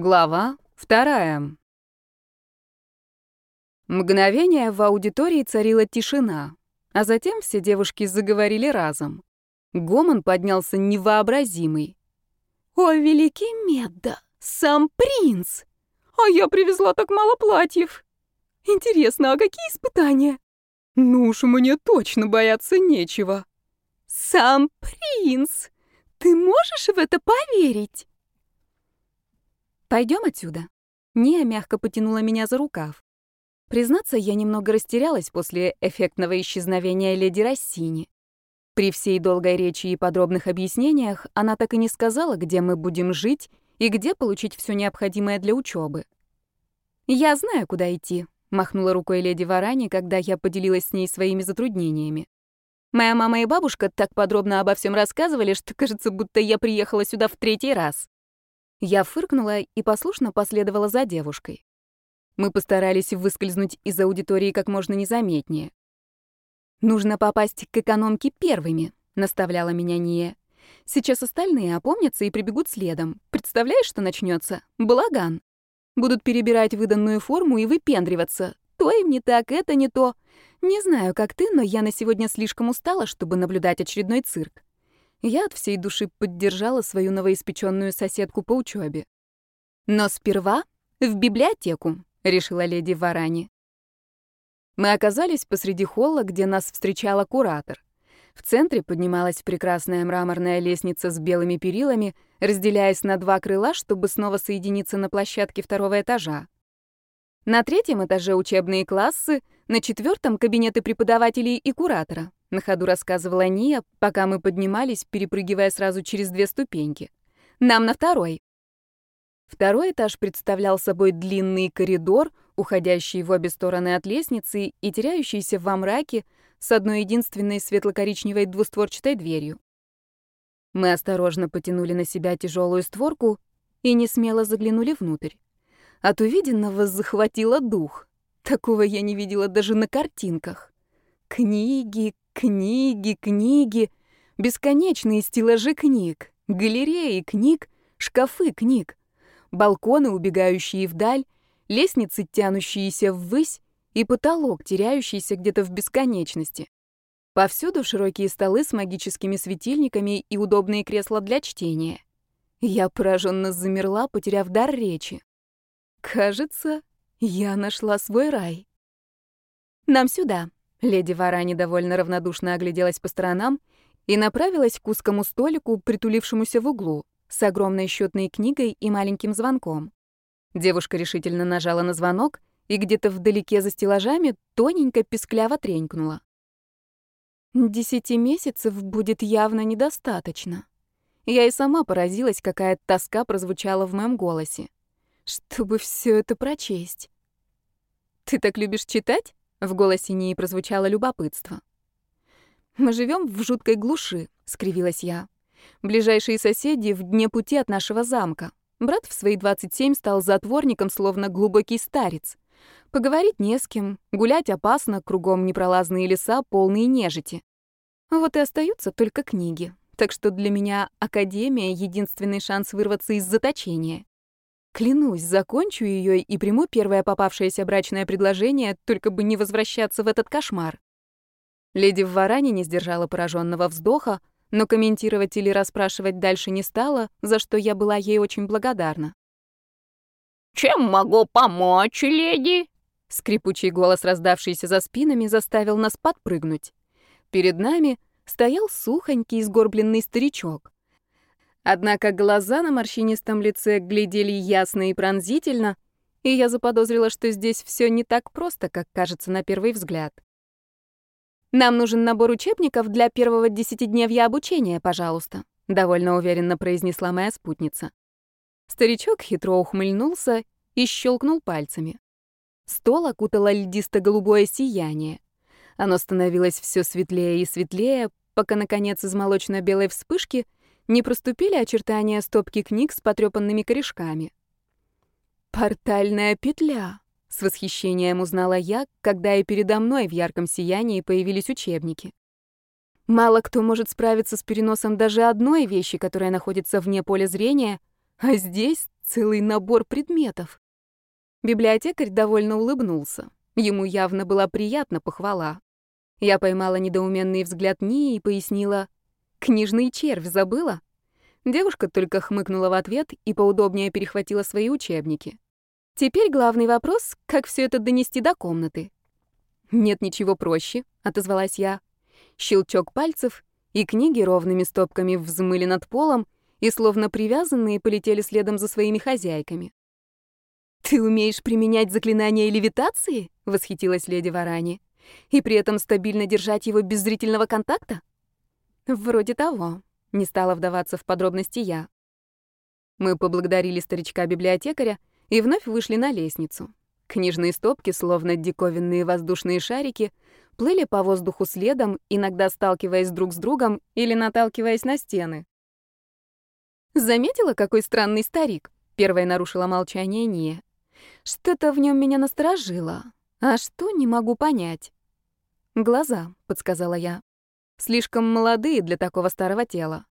Глава вторая. Мгновение в аудитории царила тишина, а затем все девушки заговорили разом. Гомон поднялся невообразимый. «О, великий Медда! Сам принц! А я привезла так мало платьев! Интересно, а какие испытания? Ну уж мне точно бояться нечего!» «Сам принц! Ты можешь в это поверить?» Пойдем отсюда». Ния мягко потянула меня за рукав. Признаться, я немного растерялась после эффектного исчезновения леди Рассини. При всей долгой речи и подробных объяснениях она так и не сказала, где мы будем жить и где получить все необходимое для учебы. «Я знаю, куда идти», — махнула рукой леди Варани, когда я поделилась с ней своими затруднениями. «Моя мама и бабушка так подробно обо всем рассказывали, что кажется, будто я приехала сюда в третий раз». Я фыркнула и послушно последовала за девушкой. Мы постарались выскользнуть из аудитории как можно незаметнее. «Нужно попасть к экономке первыми», — наставляла меня Ния. «Сейчас остальные опомнятся и прибегут следом. Представляешь, что начнется? Балаган. Будут перебирать выданную форму и выпендриваться. То им не так, это не то. Не знаю, как ты, но я на сегодня слишком устала, чтобы наблюдать очередной цирк. Я от всей души поддержала свою новоиспеченную соседку по учебе. «Но сперва в библиотеку», — решила леди Варани. Мы оказались посреди холла, где нас встречала куратор. В центре поднималась прекрасная мраморная лестница с белыми перилами, разделяясь на два крыла, чтобы снова соединиться на площадке второго этажа. На третьем этаже учебные классы, на четвертом — кабинеты преподавателей и куратора. На ходу рассказывала Ния, пока мы поднимались, перепрыгивая сразу через две ступеньки. «Нам на второй». Второй этаж представлял собой длинный коридор, уходящий в обе стороны от лестницы и теряющийся во мраке с одной единственной светло-коричневой двустворчатой дверью. Мы осторожно потянули на себя тяжелую створку и не смело заглянули внутрь. От увиденного захватило дух. Такого я не видела даже на картинках. Книги, Книги, книги, бесконечные стеллажи книг, галереи книг, шкафы книг, балконы, убегающие вдаль, лестницы, тянущиеся ввысь, и потолок, теряющийся где-то в бесконечности. Повсюду широкие столы с магическими светильниками и удобные кресла для чтения. Я пораженно замерла, потеряв дар речи. Кажется, я нашла свой рай. «Нам сюда», Леди Вара недовольно равнодушно огляделась по сторонам и направилась к узкому столику, притулившемуся в углу, с огромной счетной книгой и маленьким звонком. Девушка решительно нажала на звонок и где-то вдалеке за стеллажами тоненько пискляво тренькнула. «Десяти месяцев будет явно недостаточно». Я и сама поразилась, какая тоска прозвучала в моем голосе. Чтобы все это прочесть. «Ты так любишь читать?» В голосе Нии прозвучало любопытство. «Мы живем в жуткой глуши», — скривилась я. «Ближайшие соседи в дне пути от нашего замка. Брат в свои 27 стал затворником, словно глубокий старец. Поговорить не с кем, гулять опасно, кругом непролазные леса, полные нежити. Вот и остаются только книги. Так что для меня Академия — единственный шанс вырваться из заточения. Клянусь, закончу ее и приму первое попавшееся брачное предложение, только бы не возвращаться в этот кошмар. Леди в Варане не сдержала пораженного вздоха, но комментировать или расспрашивать дальше не стала, за что я была ей очень благодарна. «Чем могу помочь, леди?» Скрипучий голос, раздавшийся за спинами, заставил нас подпрыгнуть. Перед нами стоял сухонький сгорбленный старичок. Однако глаза на морщинистом лице глядели ясно и пронзительно, и я заподозрила, что здесь все не так просто, как кажется на первый взгляд. «Нам нужен набор учебников для первого десятидневья обучения, пожалуйста», — довольно уверенно произнесла моя спутница. Старичок хитро ухмыльнулся и щелкнул пальцами. Стол окутало льдисто-голубое сияние. Оно становилось все светлее и светлее, пока, наконец, из молочно-белой вспышки — не проступили очертания стопки книг с потрепанными корешками. «Портальная петля!» — с восхищением узнала я, когда и передо мной в ярком сиянии появились учебники. Мало кто может справиться с переносом даже одной вещи, которая находится вне поля зрения, А здесь целый набор предметов. Библиотекарь довольно улыбнулся. Ему явно была приятна похвала. Я поймала недоуменный взгляд Нии и пояснила. «Книжный червь забыла?» Девушка только хмыкнула в ответ и поудобнее перехватила свои учебники. Теперь главный вопрос — как все это донести до комнаты? «Нет ничего проще», — отозвалась я. Щелчок пальцев, и книги ровными стопками взмыли над полом и, словно привязанные, полетели следом за своими хозяйками. «Ты умеешь применять заклинание левитации?» — восхитилась леди Варани. «И при этом стабильно держать его без зрительного контакта?» «Вроде того», — не стала вдаваться в подробности я. Мы поблагодарили старичка-библиотекаря и вновь вышли на лестницу. Книжные стопки, словно диковинные воздушные шарики, плыли по воздуху следом, иногда сталкиваясь друг с другом или наталкиваясь на стены. «Заметила, какой странный старик?» — первая нарушила молчание Ния. «Что-то в нем меня насторожило. А что, не могу понять». «Глаза», — подсказала я. «Слишком молодые для такого старого тела».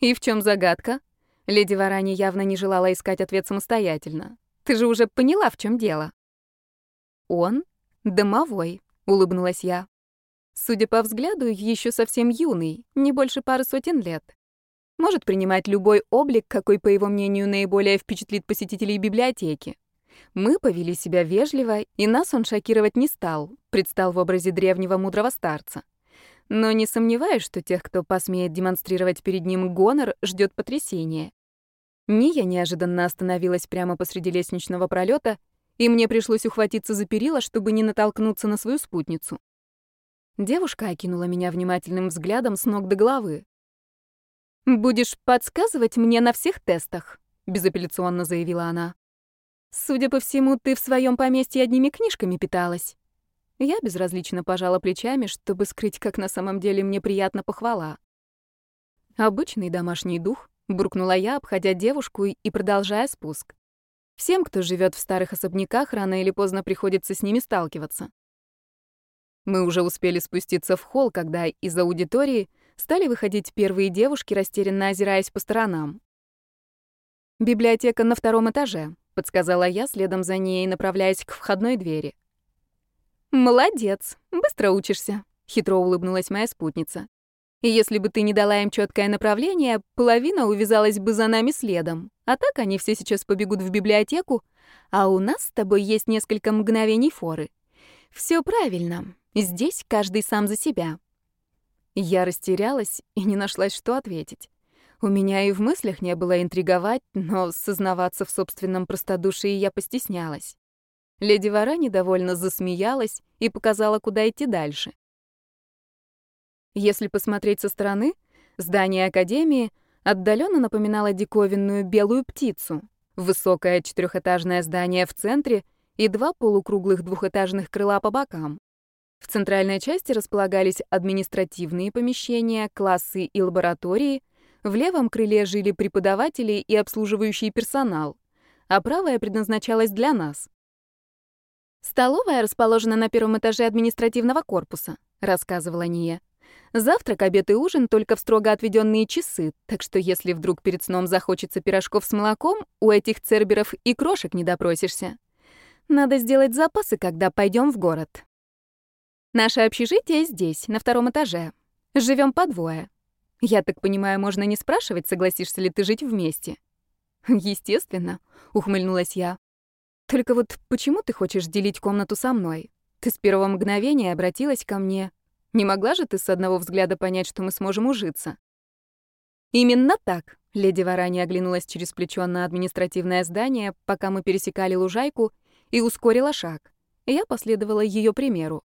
«И в чем загадка?» Леди Варани явно не желала искать ответ самостоятельно. Ты же уже поняла, в чем дело. Он домовой, улыбнулась я. Судя по взгляду, еще совсем юный, не больше пары сотен лет. Может принимать любой облик, какой, по его мнению, наиболее впечатлит посетителей библиотеки. Мы повели себя вежливо, и нас он шокировать не стал, предстал в образе древнего мудрого старца. Но не сомневаюсь, что тех, кто посмеет демонстрировать перед ним гонор, ждет потрясение. Ния неожиданно остановилась прямо посреди лестничного пролета, и мне пришлось ухватиться за перила, чтобы не натолкнуться на свою спутницу. Девушка окинула меня внимательным взглядом с ног до головы. «Будешь подсказывать мне на всех тестах», — безапелляционно заявила она. «Судя по всему, ты в своем поместье одними книжками питалась». Я безразлично пожала плечами, чтобы скрыть, как на самом деле мне приятно похвала. Обычный домашний дух, буркнула я, обходя девушку и продолжая спуск. Всем, кто живет в старых особняках, рано или поздно приходится с ними сталкиваться. Мы уже успели спуститься в холл, когда из аудитории стали выходить первые девушки, растерянно озираясь по сторонам. «Библиотека на втором этаже», — подсказала я, следом за ней, направляясь к входной двери. «Молодец, быстро учишься», — хитро улыбнулась моя спутница. И если бы ты не дала им четкое направление, половина увязалась бы за нами следом. А так они все сейчас побегут в библиотеку, а у нас с тобой есть несколько мгновений форы. Все правильно. Здесь каждый сам за себя. Я растерялась и не нашлась, что ответить. У меня и в мыслях не было интриговать, но сознаваться в собственном простодушии я постеснялась. Леди Вара недовольно засмеялась и показала, куда идти дальше. Если посмотреть со стороны, здание Академии отдаленно напоминало диковинную белую птицу. Высокое четырехэтажное здание в центре и два полукруглых двухэтажных крыла по бокам. В центральной части располагались административные помещения, классы и лаборатории, в левом крыле жили преподаватели и обслуживающий персонал, а правое предназначалось для нас. «Столовая расположена на первом этаже административного корпуса», — рассказывала Ния. Завтрак, обед и ужин только в строго отведенные часы, так что если вдруг перед сном захочется пирожков с молоком, у этих церберов и крошек не допросишься. Надо сделать запасы, когда пойдем в город. Наше общежитие здесь, на втором этаже. Живем по двое. Я так понимаю, можно не спрашивать, согласишься ли ты жить вместе. Естественно, ухмыльнулась я. Только вот почему ты хочешь делить комнату со мной? Ты с первого мгновения обратилась ко мне, не могла же ты с одного взгляда понять, что мы сможем ужиться? Именно так. Леди Варани оглянулась через плечо на административное здание, пока мы пересекали лужайку, и ускорила шаг. Я последовала ее примеру.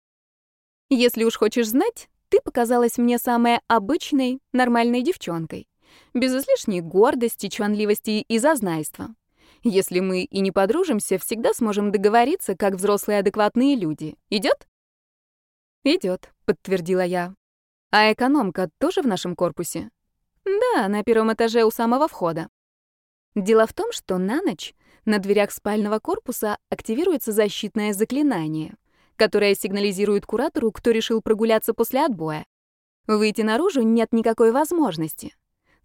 Если уж хочешь знать, ты показалась мне самой обычной, нормальной девчонкой. Без излишней гордости, чванливости и зазнайства. Если мы и не подружимся, всегда сможем договориться, как взрослые адекватные люди. Идет? Идет, подтвердила я. А экономка тоже в нашем корпусе? Да, на первом этаже у самого входа. Дело в том, что на ночь на дверях спального корпуса активируется защитное заклинание, которое сигнализирует куратору, кто решил прогуляться после отбоя. Выйти наружу нет никакой возможности.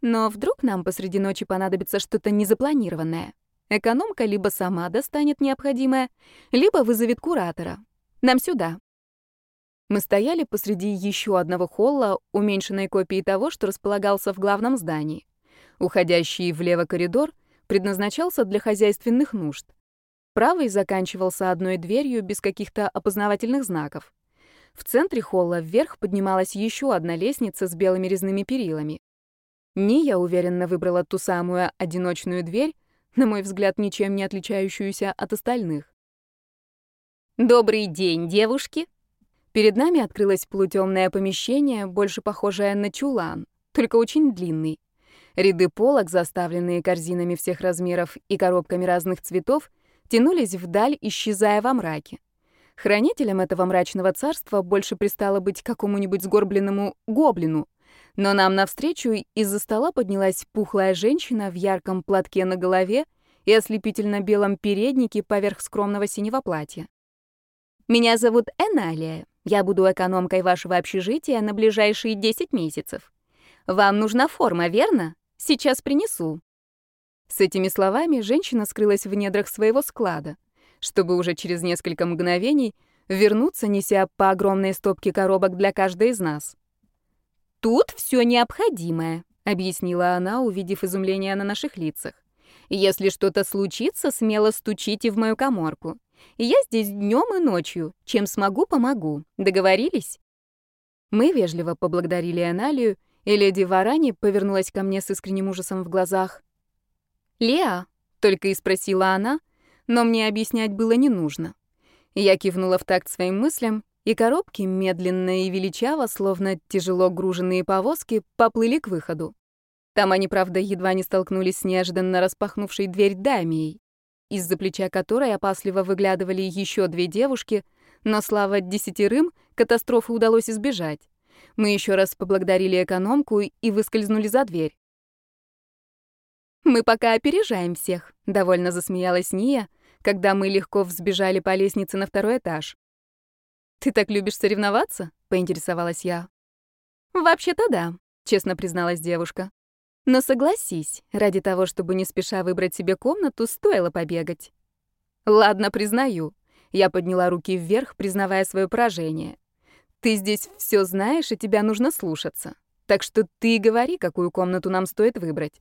Но вдруг нам посреди ночи понадобится что-то незапланированное. Экономка либо сама достанет необходимое, либо вызовет куратора. Нам сюда. Мы стояли посреди еще одного холла, уменьшенной копии того, что располагался в главном здании. Уходящий влево коридор предназначался для хозяйственных нужд. Правый заканчивался одной дверью без каких-то опознавательных знаков. В центре холла вверх поднималась еще одна лестница с белыми резными перилами. Ния уверенно выбрала ту самую одиночную дверь, на мой взгляд, ничем не отличающуюся от остальных. «Добрый день, девушки!» Перед нами открылось полутемное помещение, больше похожее на чулан, только очень длинный. Ряды полок, заставленные корзинами всех размеров и коробками разных цветов, тянулись вдаль, исчезая во мраке. Хранителем этого мрачного царства больше пристало быть какому-нибудь сгорбленному гоблину. Но нам навстречу из-за стола поднялась пухлая женщина в ярком платке на голове и ослепительно-белом переднике поверх скромного синего платья. «Меня зовут Эналия. Я буду экономкой вашего общежития на ближайшие 10 месяцев. Вам нужна форма, верно? Сейчас принесу». С этими словами женщина скрылась в недрах своего склада, чтобы уже через несколько мгновений вернуться, неся по огромной стопке коробок для каждой из нас. «Тут все необходимое», — объяснила она, увидев изумление на наших лицах. «Если что-то случится, смело стучите в мою коморку. Я здесь днем и ночью. Чем смогу, помогу. Договорились?» Мы вежливо поблагодарили Аналию, и леди Варани повернулась ко мне с искренним ужасом в глазах. «Леа?» — только и спросила она, но мне объяснять было не нужно. Я кивнула в такт своим мыслям, и коробки, медленно и величаво, словно тяжело груженные повозки, поплыли к выходу. Там они, правда, едва не столкнулись с неожиданно распахнувшей дверь Дамией из-за плеча которой опасливо выглядывали еще две девушки, но слава десятерым катастрофы удалось избежать. Мы еще раз поблагодарили экономку и выскользнули за дверь. «Мы пока опережаем всех», — довольно засмеялась Ния, когда мы легко взбежали по лестнице на второй этаж. «Ты так любишь соревноваться?» — поинтересовалась я. «Вообще-то да», — честно призналась девушка. Но согласись, ради того, чтобы не спеша выбрать себе комнату, стоило побегать. Ладно, признаю. Я подняла руки вверх, признавая свое поражение. Ты здесь все знаешь, и тебя нужно слушаться. Так что ты говори, какую комнату нам стоит выбрать.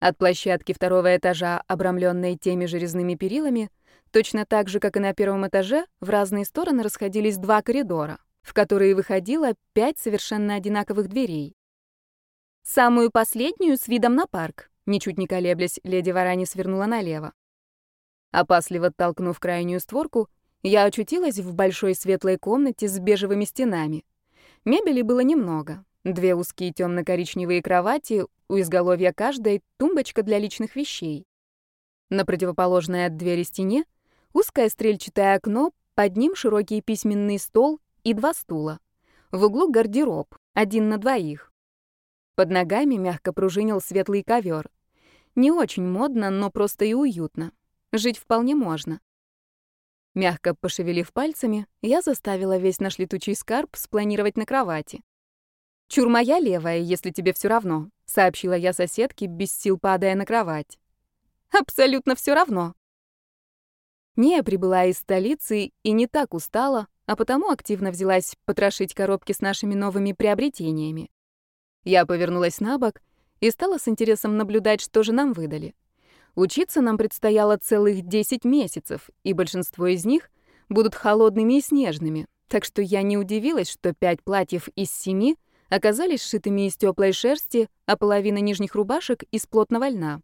От площадки второго этажа, обрамленной теми же резными перилами, точно так же, как и на первом этаже, в разные стороны расходились два коридора, в которые выходило пять совершенно одинаковых дверей. Самую последнюю с видом на парк. Ничуть не колеблясь, леди Варани свернула налево. Опасливо толкнув крайнюю створку, я очутилась в большой светлой комнате с бежевыми стенами. Мебели было немного. Две узкие темно-коричневые кровати, у изголовья каждой тумбочка для личных вещей. На противоположной от двери стене узкое стрельчатое окно, под ним широкий письменный стол и два стула. В углу гардероб, один на двоих. Под ногами мягко пружинил светлый ковер. Не очень модно, но просто и уютно. Жить вполне можно. Мягко пошевелив пальцами, я заставила весь наш летучий скарб спланировать на кровати. «Чур моя левая, если тебе все равно», — сообщила я соседке, без сил падая на кровать. «Абсолютно все равно». Нея прибыла из столицы и не так устала, а потому активно взялась потрошить коробки с нашими новыми приобретениями. Я повернулась на бок и стала с интересом наблюдать, что же нам выдали. Учиться нам предстояло целых 10 месяцев, и большинство из них будут холодными и снежными, так что я не удивилась, что пять платьев из семи оказались сшитыми из теплой шерсти, а половина нижних рубашек — из плотного льна.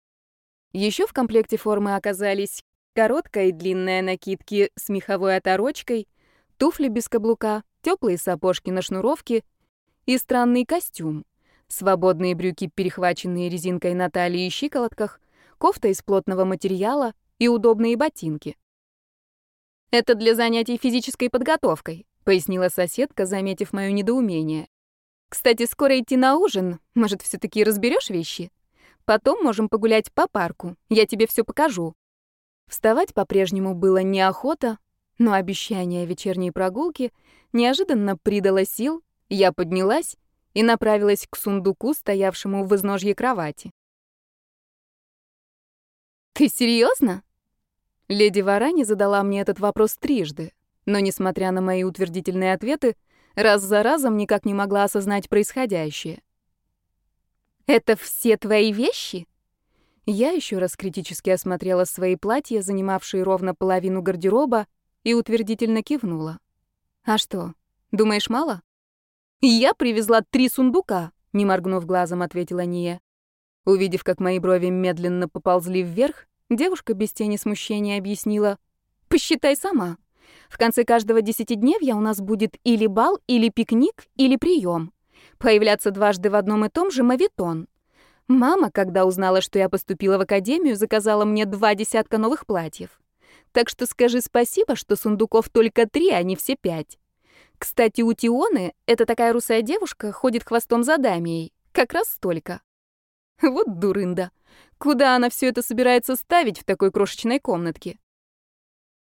Еще в комплекте формы оказались короткая и длинная накидки с меховой оторочкой, туфли без каблука, теплые сапожки на шнуровке и странный костюм, Свободные брюки, перехваченные резинкой на талии и щиколотках, кофта из плотного материала и удобные ботинки. «Это для занятий физической подготовкой», — пояснила соседка, заметив моё недоумение. «Кстати, скоро идти на ужин. Может, все таки разберешь вещи? Потом можем погулять по парку. Я тебе все покажу». Вставать по-прежнему было неохота, но обещание вечерней прогулки неожиданно придало сил, я поднялась и направилась к сундуку, стоявшему в изножье кровати. «Ты серьезно? Леди Варани задала мне этот вопрос трижды, но, несмотря на мои утвердительные ответы, раз за разом никак не могла осознать происходящее. «Это все твои вещи?» Я еще раз критически осмотрела свои платья, занимавшие ровно половину гардероба, и утвердительно кивнула. «А что, думаешь, мало?» «Я привезла три сундука», — не моргнув глазом, ответила Ния. Увидев, как мои брови медленно поползли вверх, девушка без тени смущения объяснила. «Посчитай сама. В конце каждого десятидневья у нас будет или бал, или пикник, или прием. Появляться дважды в одном и том же мавитон. Мама, когда узнала, что я поступила в академию, заказала мне два десятка новых платьев. Так что скажи спасибо, что сундуков только три, а не все пять. Кстати, у Тионы, это такая русая девушка, ходит хвостом за дамией. Как раз столько. Вот дурында. Куда она все это собирается ставить в такой крошечной комнатке?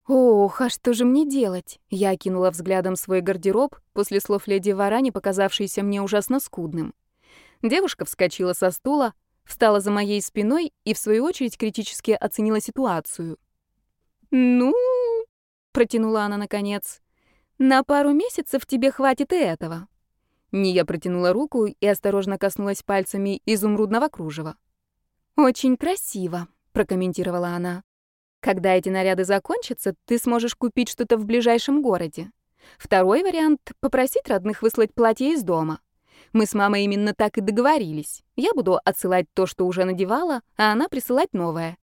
Ох, а что же мне делать? Я окинула взглядом свой гардероб после слов леди Варани, показавшийся мне ужасно скудным. Девушка вскочила со стула, встала за моей спиной и, в свою очередь, критически оценила ситуацию. «Ну...» — протянула она наконец. «На пару месяцев тебе хватит и этого». Ния протянула руку и осторожно коснулась пальцами изумрудного кружева. «Очень красиво», — прокомментировала она. «Когда эти наряды закончатся, ты сможешь купить что-то в ближайшем городе. Второй вариант — попросить родных выслать платье из дома. Мы с мамой именно так и договорились. Я буду отсылать то, что уже надевала, а она присылать новое».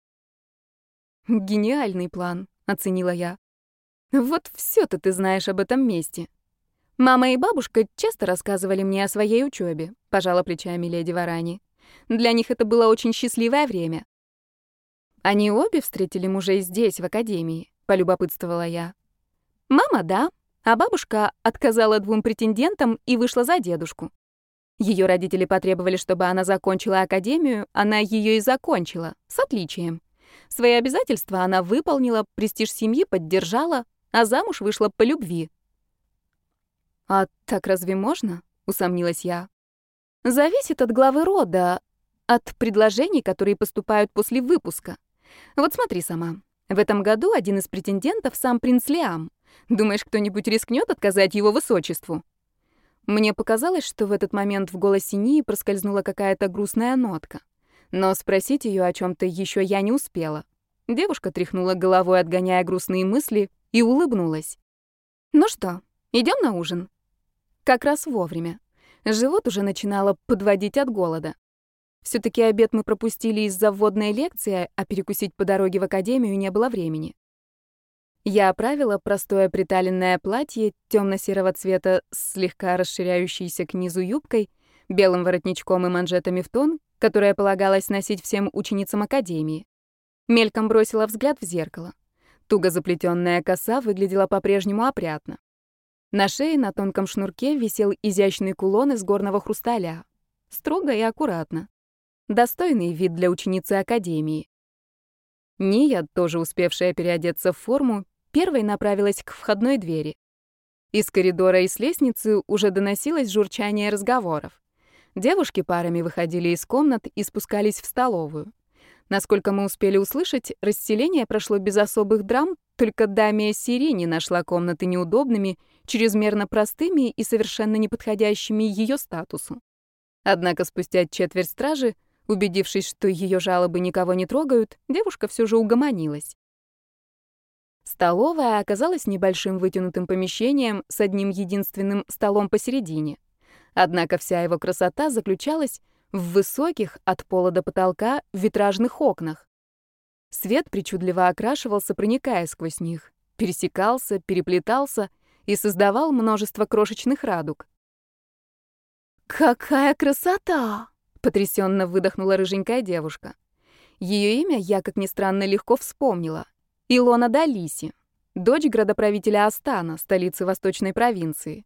«Гениальный план», — оценила я. «Вот все то ты знаешь об этом месте». Мама и бабушка часто рассказывали мне о своей учебе, пожала плечами леди Варани. Для них это было очень счастливое время. Они обе встретили мужей здесь, в академии, полюбопытствовала я. Мама, да, а бабушка отказала двум претендентам и вышла за дедушку. Ее родители потребовали, чтобы она закончила академию, она ее и закончила, с отличием. Свои обязательства она выполнила, престиж семьи поддержала, а замуж вышла по любви. «А так разве можно?» — усомнилась я. «Зависит от главы рода, от предложений, которые поступают после выпуска. Вот смотри сама. В этом году один из претендентов — сам принц Лиам. Думаешь, кто-нибудь рискнет отказать его высочеству?» Мне показалось, что в этот момент в голосе Нии проскользнула какая-то грустная нотка. Но спросить ее о чем то еще я не успела. Девушка тряхнула головой, отгоняя грустные мысли, и улыбнулась. «Ну что, идем на ужин?» Как раз вовремя. Живот уже начинало подводить от голода. все таки обед мы пропустили из-за вводной лекции, а перекусить по дороге в академию не было времени. Я оправила простое приталенное платье темно серого цвета с слегка расширяющейся к низу юбкой, белым воротничком и манжетами в тон, которое полагалось носить всем ученицам академии. Мельком бросила взгляд в зеркало. Туго заплетенная коса выглядела по-прежнему опрятно. На шее на тонком шнурке висел изящный кулон из горного хрусталя. Строго и аккуратно. Достойный вид для ученицы академии. Ния, тоже успевшая переодеться в форму, первой направилась к входной двери. Из коридора и с лестницы уже доносилось журчание разговоров. Девушки парами выходили из комнат и спускались в столовую. Насколько мы успели услышать, расселение прошло без особых драм, только Дамия Сири не нашла комнаты неудобными, чрезмерно простыми и совершенно неподходящими ее статусу. Однако спустя четверть стражи, убедившись, что ее жалобы никого не трогают, девушка все же угомонилась. Столовая оказалась небольшим вытянутым помещением с одним единственным столом посередине. Однако вся его красота заключалась в высоких, от пола до потолка, витражных окнах. Свет причудливо окрашивался, проникая сквозь них, пересекался, переплетался и создавал множество крошечных радуг. «Какая красота!» — потрясенно выдохнула рыженькая девушка. Ее имя я, как ни странно, легко вспомнила. Илона Далиси, дочь градоправителя Астана, столицы восточной провинции.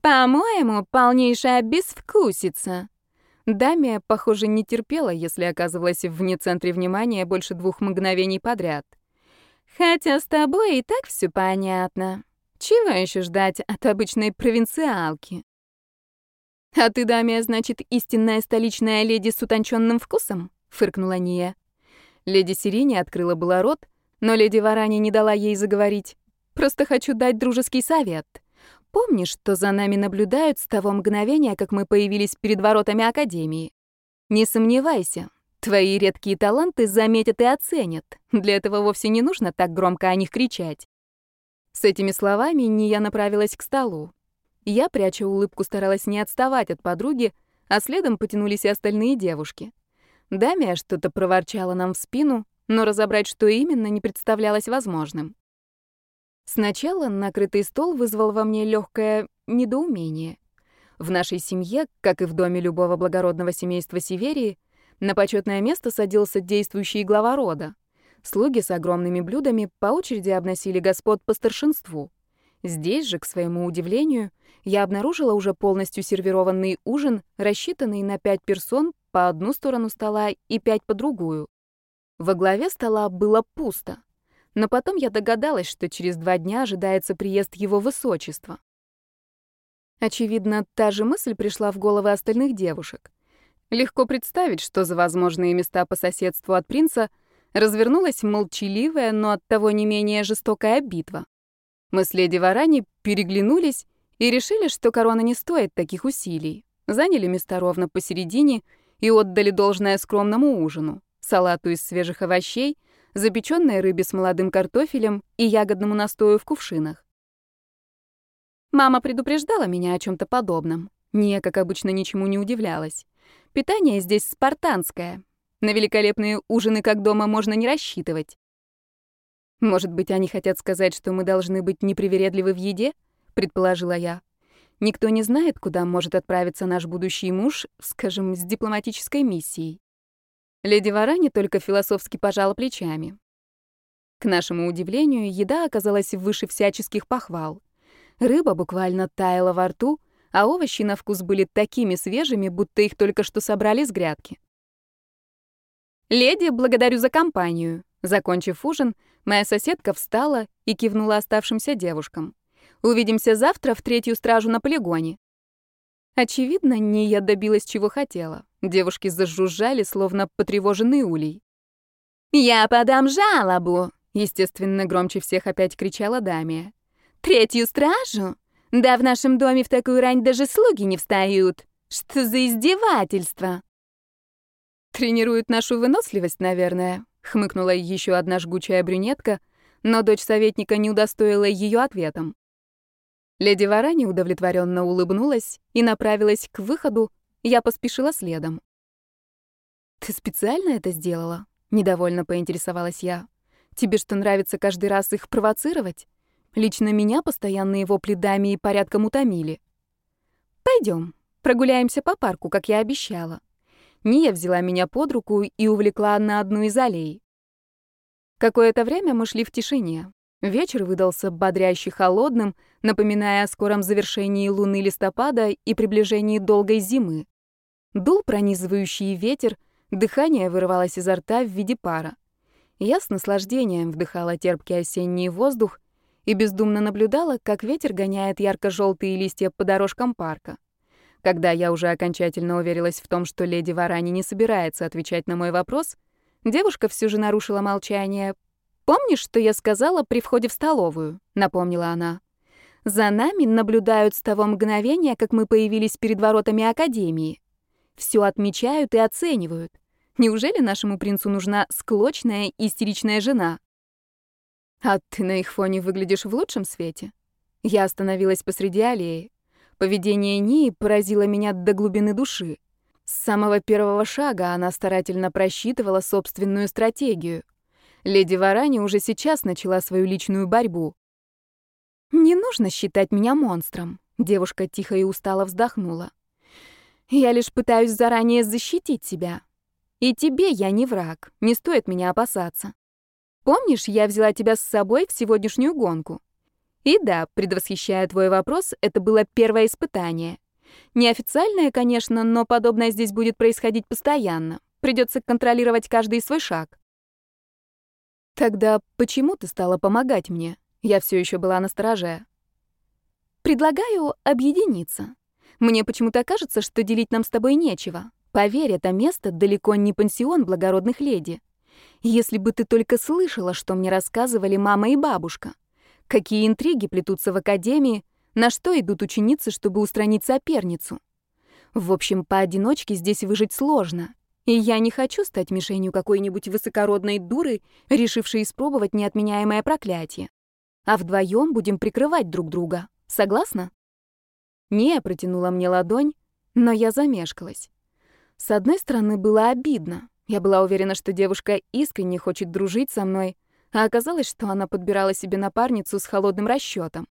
«По-моему, полнейшая безвкусица», Дамия, похоже, не терпела, если оказывалась вне центре внимания больше двух мгновений подряд. «Хотя с тобой и так все понятно. Чего еще ждать от обычной провинциалки?» «А ты, Дамия, значит, истинная столичная леди с утонченным вкусом?» — фыркнула Ния. Леди Сирини открыла было рот, но леди Варани не дала ей заговорить. «Просто хочу дать дружеский совет. Помнишь, что за нами наблюдают с того мгновения, как мы появились перед воротами Академии? Не сомневайся, твои редкие таланты заметят и оценят. Для этого вовсе не нужно так громко о них кричать». С этими словами Ния направилась к столу. Я, пряча улыбку, старалась не отставать от подруги, а следом потянулись и остальные девушки. Дамия что-то проворчала нам в спину, но разобрать, что именно, не представлялось возможным. Сначала накрытый стол вызвал во мне легкое недоумение. В нашей семье, как и в доме любого благородного семейства Северии, на почетное место садился действующий глава рода. Слуги с огромными блюдами по очереди обносили господ по старшинству. Здесь же, к своему удивлению, я обнаружила уже полностью сервированный ужин, рассчитанный на пять персон по одну сторону стола и пять по другую. Во главе стола было пусто. Но потом я догадалась, что через два дня ожидается приезд его высочества. Очевидно, та же мысль пришла в головы остальных девушек. Легко представить, что за возможные места по соседству от принца развернулась молчаливая, но оттого не менее жестокая битва. Мы с леди Варани переглянулись и решили, что корона не стоит таких усилий. Заняли места ровно посередине и отдали должное скромному ужину, салату из свежих овощей, запеченной рыбе с молодым картофелем и ягодному настою в кувшинах. Мама предупреждала меня о чем то подобном. Не, как обычно, ничему не удивлялась. Питание здесь спартанское. На великолепные ужины как дома можно не рассчитывать. Может быть, они хотят сказать, что мы должны быть непривередливы в еде? Предположила я. Никто не знает, куда может отправиться наш будущий муж, скажем, с дипломатической миссией. Леди Варани только философски пожала плечами. К нашему удивлению, еда оказалась выше всяческих похвал. Рыба буквально таяла во рту, а овощи на вкус были такими свежими, будто их только что собрали с грядки. «Леди, благодарю за компанию», Закончив ужин, моя соседка встала и кивнула оставшимся девушкам. «Увидимся завтра в третью стражу на полигоне». Очевидно, не я добилась, чего хотела. Девушки зажужжали, словно потревоженный улей. «Я подам жалобу!» — естественно, громче всех опять кричала Дамия. «Третью стражу? Да в нашем доме в такую рань даже слуги не встают! Что за издевательство?» «Тренируют нашу выносливость, наверное», — хмыкнула еще одна жгучая брюнетка, но дочь советника не удостоила ее ответом. Леди Варани удовлетворенно улыбнулась и направилась к выходу, я поспешила следом. «Ты специально это сделала?» — недовольно поинтересовалась я. «Тебе что, нравится каждый раз их провоцировать? Лично меня постоянные вопли даме и порядком утомили. Пойдем, прогуляемся по парку, как я обещала». Ния взяла меня под руку и увлекла на одну из аллей. Какое-то время мы шли в тишине. Вечер выдался бодрящий холодным, напоминая о скором завершении луны листопада и приближении долгой зимы. Дул пронизывающий ветер, дыхание вырывалось изо рта в виде пара. Я с наслаждением вдыхала терпкий осенний воздух и бездумно наблюдала, как ветер гоняет ярко-желтые листья по дорожкам парка. Когда я уже окончательно уверилась в том, что леди Варани не собирается отвечать на мой вопрос, девушка все же нарушила молчание. «Помнишь, что я сказала при входе в столовую?» — напомнила она. «За нами наблюдают с того мгновения, как мы появились перед воротами Академии. Все отмечают и оценивают. Неужели нашему принцу нужна склочная, истеричная жена?» «А ты на их фоне выглядишь в лучшем свете?» Я остановилась посреди аллеи. Поведение Нии поразило меня до глубины души. С самого первого шага она старательно просчитывала собственную стратегию. Леди Варани уже сейчас начала свою личную борьбу. «Не нужно считать меня монстром», — девушка тихо и устало вздохнула. «Я лишь пытаюсь заранее защитить себя. И тебе я не враг, не стоит меня опасаться. Помнишь, я взяла тебя с собой в сегодняшнюю гонку? И да, предвосхищая твой вопрос, это было первое испытание. Неофициальное, конечно, но подобное здесь будет происходить постоянно. Придется контролировать каждый свой шаг. Тогда почему ты стала помогать мне? Я все еще была на стороже. Предлагаю объединиться. Мне почему-то кажется, что делить нам с тобой нечего. Поверь, это место далеко не пансион благородных леди. Если бы ты только слышала, что мне рассказывали мама и бабушка. Какие интриги плетутся в академии, на что идут ученицы, чтобы устранить соперницу. В общем, поодиночке здесь выжить сложно. И я не хочу стать мишенью какой-нибудь высокородной дуры, решившей испробовать неотменяемое проклятие. А вдвоем будем прикрывать друг друга. Согласна? Не протянула мне ладонь, но я замешкалась. С одной стороны, было обидно. Я была уверена, что девушка искренне хочет дружить со мной, а оказалось, что она подбирала себе напарницу с холодным расчетом.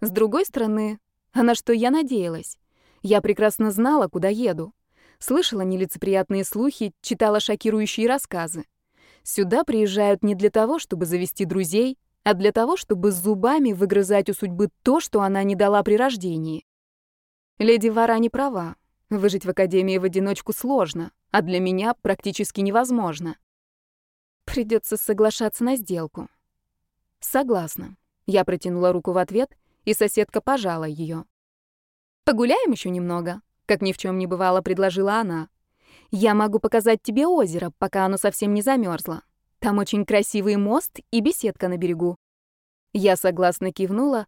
С другой стороны, а на что я надеялась? Я прекрасно знала, куда еду. Слышала нелицеприятные слухи, читала шокирующие рассказы. Сюда приезжают не для того, чтобы завести друзей, а для того, чтобы зубами выгрызать у судьбы то, что она не дала при рождении. Леди Вара не права. Выжить в академии в одиночку сложно, а для меня практически невозможно. Придется соглашаться на сделку. Согласна. Я протянула руку в ответ, и соседка пожала ее. Погуляем еще немного, как ни в чем не бывало, предложила она. Я могу показать тебе озеро, пока оно совсем не замерзло. Там очень красивый мост и беседка на берегу. Я согласно кивнула,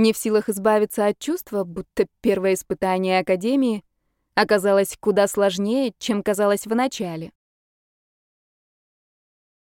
не в силах избавиться от чувства, будто первое испытание академии оказалось куда сложнее, чем казалось в начале.